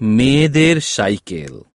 মেয়েদের সাইকেল